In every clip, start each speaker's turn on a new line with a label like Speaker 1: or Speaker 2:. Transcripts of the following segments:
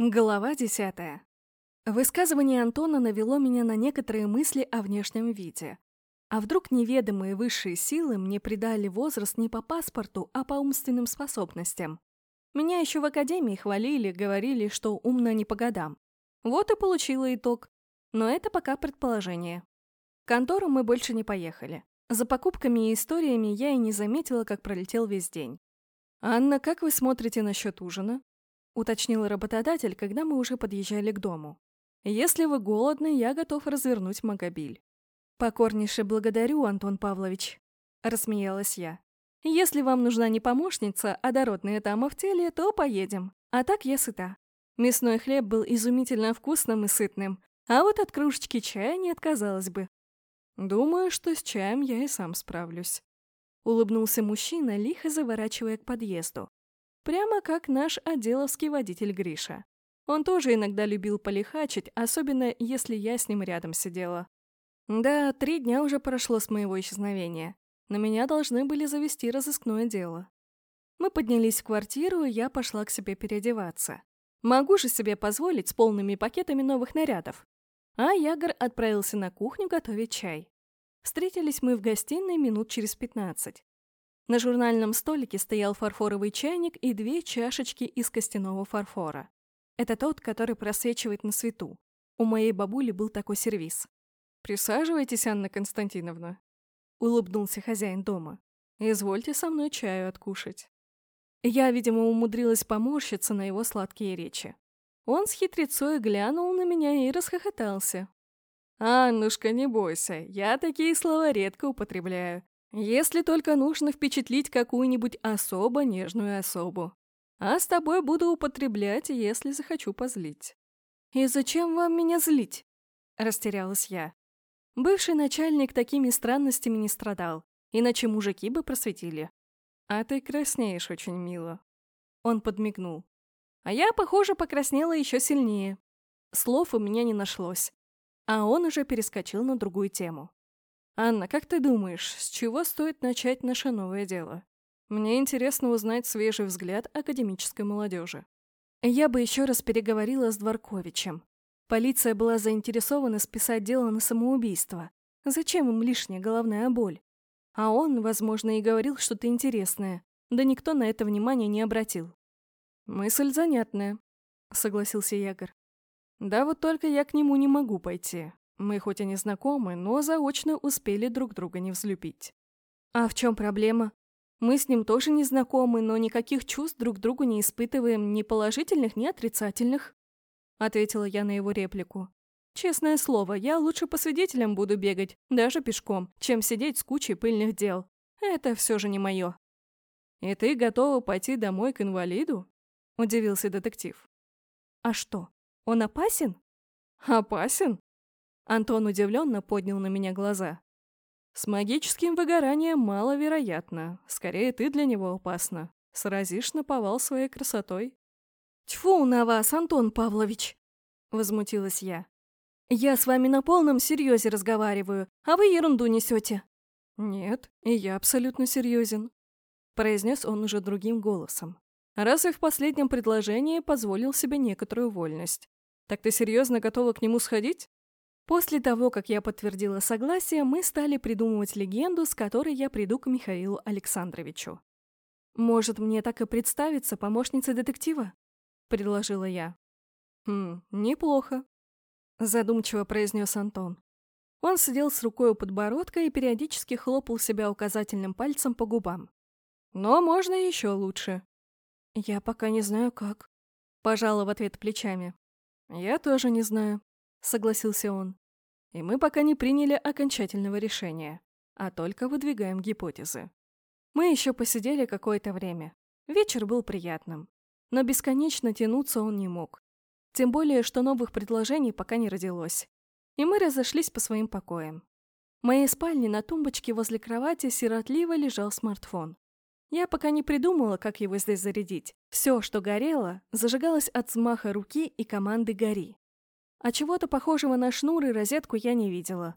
Speaker 1: Глава десятая. Высказывание Антона навело меня на некоторые мысли о внешнем виде. А вдруг неведомые высшие силы мне придали возраст не по паспорту, а по умственным способностям? Меня еще в академии хвалили, говорили, что умно не по годам. Вот и получила итог. Но это пока предположение. В контору мы больше не поехали. За покупками и историями я и не заметила, как пролетел весь день. «Анна, как вы смотрите насчет ужина?» Уточнил работодатель, когда мы уже подъезжали к дому. «Если вы голодны, я готов развернуть Магобиль». «Покорнейше благодарю, Антон Павлович», — рассмеялась я. «Если вам нужна не помощница, а дородная дама в теле, то поедем. А так я сыта. Мясной хлеб был изумительно вкусным и сытным, а вот от кружечки чая не отказалась бы». «Думаю, что с чаем я и сам справлюсь», — улыбнулся мужчина, лихо заворачивая к подъезду. Прямо как наш отделовский водитель Гриша. Он тоже иногда любил полихачить, особенно если я с ним рядом сидела. Да, три дня уже прошло с моего исчезновения. На меня должны были завести разыскное дело. Мы поднялись в квартиру, и я пошла к себе переодеваться. Могу же себе позволить с полными пакетами новых нарядов. А Ягор отправился на кухню готовить чай. Встретились мы в гостиной минут через пятнадцать. На журнальном столике стоял фарфоровый чайник и две чашечки из костяного фарфора. Это тот, который просвечивает на свету. У моей бабули был такой сервиз. «Присаживайтесь, Анна Константиновна», — улыбнулся хозяин дома. «Извольте со мной чаю откушать». Я, видимо, умудрилась поморщиться на его сладкие речи. Он с хитрецой глянул на меня и расхохотался. «Аннушка, не бойся, я такие слова редко употребляю. Если только нужно впечатлить какую-нибудь особо нежную особу. А с тобой буду употреблять, если захочу позлить. «И зачем вам меня злить?» – растерялась я. Бывший начальник такими странностями не страдал, иначе мужики бы просветили. «А ты краснеешь очень мило». Он подмигнул. А я, похоже, покраснела еще сильнее. Слов у меня не нашлось. А он уже перескочил на другую тему. «Анна, как ты думаешь, с чего стоит начать наше новое дело? Мне интересно узнать свежий взгляд академической молодежи». Я бы еще раз переговорила с Дворковичем. Полиция была заинтересована списать дело на самоубийство. Зачем им лишняя головная боль? А он, возможно, и говорил что-то интересное, да никто на это внимания не обратил. «Мысль занятная», — согласился Ягор. «Да вот только я к нему не могу пойти. Мы хоть и не знакомы, но заочно успели друг друга не взлюбить. А в чем проблема? Мы с ним тоже не знакомы, но никаких чувств друг другу не испытываем, ни положительных, ни отрицательных. Ответила я на его реплику. Честное слово, я лучше по свидетелям буду бегать, даже пешком, чем сидеть с кучей пыльных дел. Это все же не мое. «И ты готова пойти домой к инвалиду?» – удивился детектив. «А что, он опасен?» «Опасен?» Антон удивленно поднял на меня глаза. «С магическим выгоранием маловероятно. Скорее, ты для него опасна. Сразишь наповал своей красотой». «Тьфу на вас, Антон Павлович!» — возмутилась я. «Я с вами на полном серьезе разговариваю, а вы ерунду несете». «Нет, и я абсолютно серьезен», — произнес он уже другим голосом. «Раз и в последнем предложении позволил себе некоторую вольность. Так ты серьезно готова к нему сходить?» После того, как я подтвердила согласие, мы стали придумывать легенду, с которой я приду к Михаилу Александровичу. «Может, мне так и представиться помощницей детектива?» – предложила я. «Хм, неплохо», – задумчиво произнес Антон. Он сидел с рукой у подбородка и периодически хлопал себя указательным пальцем по губам. «Но можно еще лучше». «Я пока не знаю, как», – пожала в ответ плечами. «Я тоже не знаю», — согласился он. «И мы пока не приняли окончательного решения, а только выдвигаем гипотезы. Мы еще посидели какое-то время. Вечер был приятным, но бесконечно тянуться он не мог. Тем более, что новых предложений пока не родилось. И мы разошлись по своим покоям. В моей спальне на тумбочке возле кровати сиротливо лежал смартфон. Я пока не придумала, как его здесь зарядить. Все, что горело, зажигалось от взмаха руки и команды «Гори». А чего-то похожего на шнур и розетку я не видела.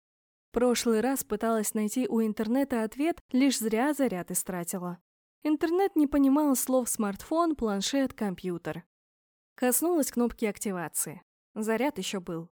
Speaker 1: Прошлый раз пыталась найти у интернета ответ, лишь зря заряд истратила. Интернет не понимал слов смартфон, планшет, компьютер. Коснулась кнопки активации. Заряд еще был.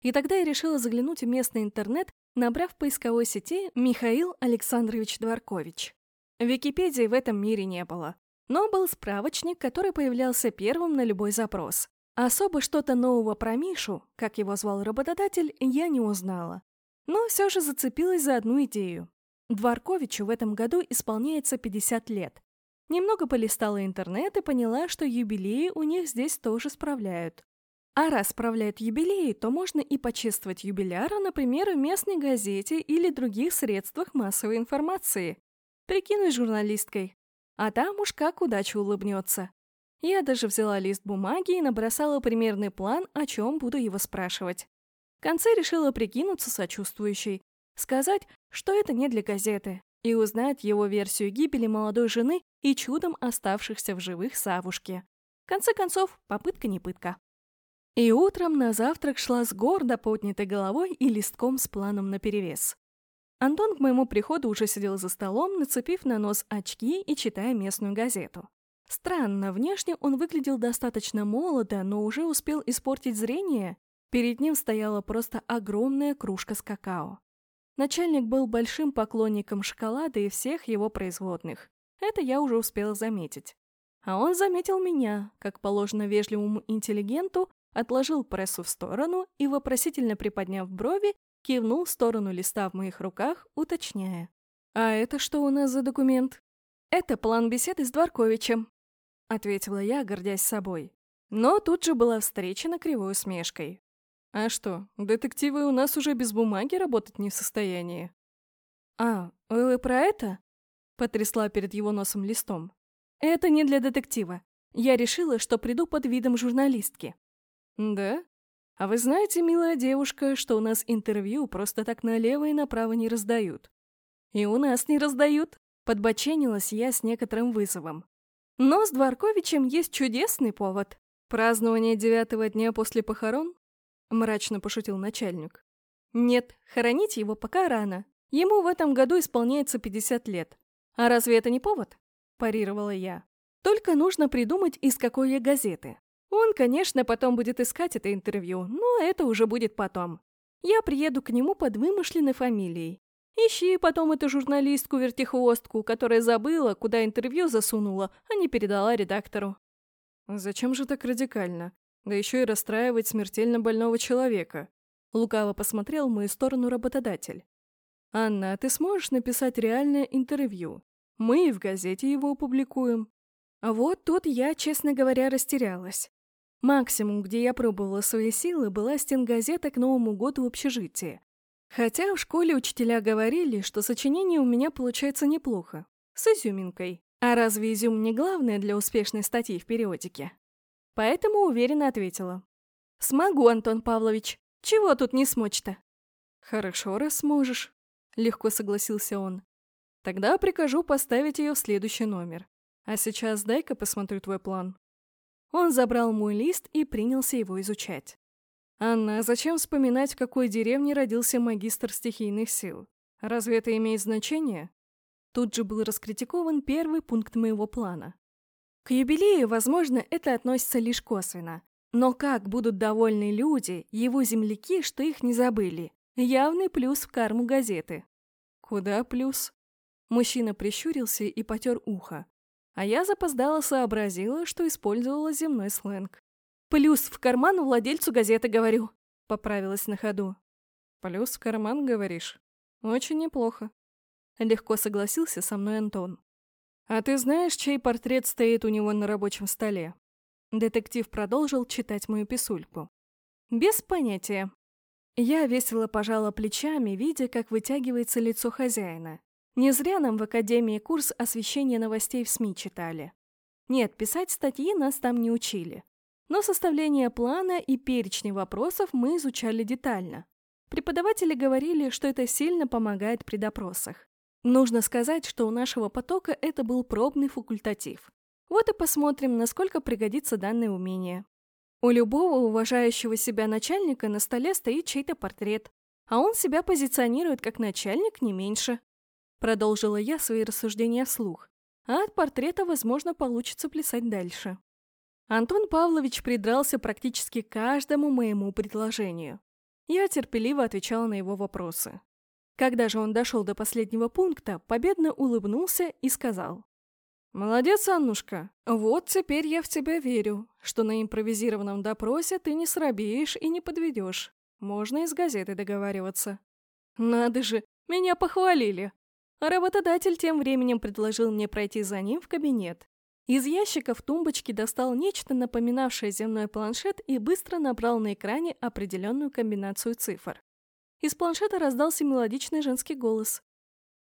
Speaker 1: И тогда я решила заглянуть в местный интернет, набрав в поисковой сети «Михаил Александрович Дворкович». Википедии в этом мире не было. Но был справочник, который появлялся первым на любой запрос. Особо что-то нового про Мишу, как его звал работодатель, я не узнала. Но все же зацепилась за одну идею. Дворковичу в этом году исполняется 50 лет. Немного полистала интернет и поняла, что юбилеи у них здесь тоже справляют. А раз справляют юбилеи, то можно и почествовать юбиляра, например, в местной газете или других средствах массовой информации. Прикинусь журналисткой. А там уж как удача улыбнется. Я даже взяла лист бумаги и набросала примерный план, о чем буду его спрашивать. В конце решила прикинуться сочувствующей. Сказать, что это не для газеты, и узнать его версию гибели молодой жены и чудом оставшихся в живых Савушки. В конце концов, попытка не пытка. И утром на завтрак шла с гордо поднятой головой и листком с планом наперевес. Антон к моему приходу уже сидел за столом, нацепив на нос очки и читая местную газету. Странно, внешне он выглядел достаточно молодо, но уже успел испортить зрение. Перед ним стояла просто огромная кружка с какао. Начальник был большим поклонником шоколада и всех его производных. Это я уже успела заметить. А он заметил меня, как положено вежливому интеллигенту, отложил прессу в сторону и, вопросительно приподняв брови, кивнул в сторону листа в моих руках, уточняя. «А это что у нас за документ?» «Это план беседы с Дворковичем», — ответила я, гордясь собой. Но тут же была встречена кривой усмешкой. «А что, детективы у нас уже без бумаги работать не в состоянии?» «А, вы про это?» — потрясла перед его носом листом. «Это не для детектива. Я решила, что приду под видом журналистки». «Да? А вы знаете, милая девушка, что у нас интервью просто так налево и направо не раздают?» «И у нас не раздают», — подбоченилась я с некоторым вызовом. «Но с Дворковичем есть чудесный повод. Празднование девятого дня после похорон?» — мрачно пошутил начальник. «Нет, хоронить его пока рано. Ему в этом году исполняется 50 лет. А разве это не повод?» – парировала я. «Только нужно придумать, из какой я газеты. Он, конечно, потом будет искать это интервью, но это уже будет потом. Я приеду к нему под вымышленной фамилией. Ищи потом эту журналистку-вертихвостку, которая забыла, куда интервью засунула, а не передала редактору. Зачем же так радикально? Да еще и расстраивать смертельно больного человека. Лукаво посмотрел в мою сторону работодатель. «Анна, ты сможешь написать реальное интервью? Мы и в газете его опубликуем». А вот тут я, честно говоря, растерялась. Максимум, где я пробовала свои силы, была стенгазета к Новому году в общежитии. Хотя в школе учителя говорили, что сочинение у меня получается неплохо. С изюминкой. А разве изюм не главное для успешной статьи в периодике? Поэтому уверенно ответила. «Смогу, Антон Павлович. Чего тут не смочь-то?» «Хорошо, раз сможешь», — легко согласился он. «Тогда прикажу поставить ее в следующий номер. А сейчас дай-ка посмотрю твой план». Он забрал мой лист и принялся его изучать. «Анна, зачем вспоминать, в какой деревне родился магистр стихийных сил? Разве это имеет значение?» Тут же был раскритикован первый пункт моего плана. К юбилею, возможно, это относится лишь косвенно. Но как будут довольны люди, его земляки, что их не забыли? Явный плюс в карму газеты. Куда плюс? Мужчина прищурился и потер ухо. А я запоздала сообразила, что использовала земной сленг. «Плюс в карман владельцу газеты, говорю», — поправилась на ходу. «Плюс в карман, говоришь? Очень неплохо». Легко согласился со мной Антон. «А ты знаешь, чей портрет стоит у него на рабочем столе?» Детектив продолжил читать мою писульку. «Без понятия». Я весело пожала плечами, видя, как вытягивается лицо хозяина. Не зря нам в Академии курс освещения новостей в СМИ читали. Нет, писать статьи нас там не учили. Но составление плана и перечни вопросов мы изучали детально. Преподаватели говорили, что это сильно помогает при допросах. Нужно сказать, что у нашего потока это был пробный факультатив. Вот и посмотрим, насколько пригодится данное умение. У любого уважающего себя начальника на столе стоит чей-то портрет, а он себя позиционирует как начальник не меньше. Продолжила я свои рассуждения вслух. А от портрета, возможно, получится плясать дальше. Антон Павлович придрался практически каждому моему предложению. Я терпеливо отвечала на его вопросы. Когда же он дошел до последнего пункта, победно улыбнулся и сказал. «Молодец, Аннушка. Вот теперь я в тебя верю, что на импровизированном допросе ты не срабеешь и не подведешь. Можно из газеты договариваться». «Надо же, меня похвалили!» Работодатель тем временем предложил мне пройти за ним в кабинет. Из ящика в тумбочке достал нечто, напоминавшее земной планшет, и быстро набрал на экране определенную комбинацию цифр. Из планшета раздался мелодичный женский голос.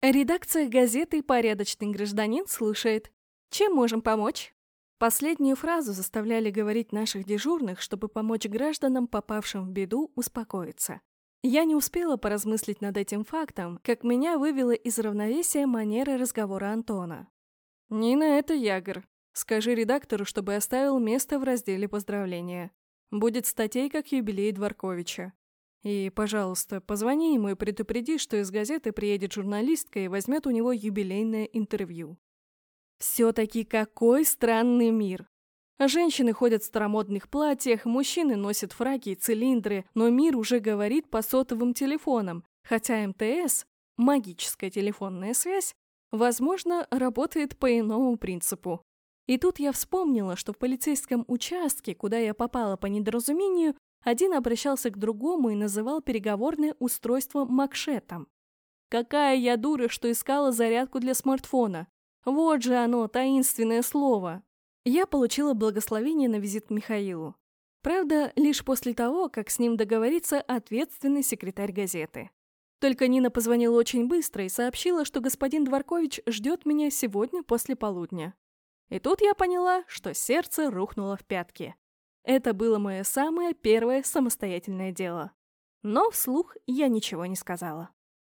Speaker 1: «Редакция газеты «Порядочный гражданин» слушает. Чем можем помочь?» Последнюю фразу заставляли говорить наших дежурных, чтобы помочь гражданам, попавшим в беду, успокоиться. Я не успела поразмыслить над этим фактом, как меня вывела из равновесия манера разговора Антона. «Нина, это Ягор. Скажи редактору, чтобы оставил место в разделе поздравления. Будет статейка к юбилей Дворковича. И, пожалуйста, позвони ему и предупреди, что из газеты приедет журналистка и возьмет у него юбилейное интервью». Все-таки какой странный мир. Женщины ходят в старомодных платьях, мужчины носят фраки и цилиндры, но мир уже говорит по сотовым телефонам, хотя МТС, магическая телефонная связь, возможно, работает по иному принципу. И тут я вспомнила, что в полицейском участке, куда я попала по недоразумению, один обращался к другому и называл переговорное устройство макшетом. Какая я дура, что искала зарядку для смартфона. Вот же оно, таинственное слово. Я получила благословение на визит к Михаилу. Правда, лишь после того, как с ним договорится ответственный секретарь газеты. Только Нина позвонила очень быстро и сообщила, что господин Дворкович ждет меня сегодня после полудня. И тут я поняла, что сердце рухнуло в пятки. Это было мое самое первое самостоятельное дело. Но вслух я ничего не сказала.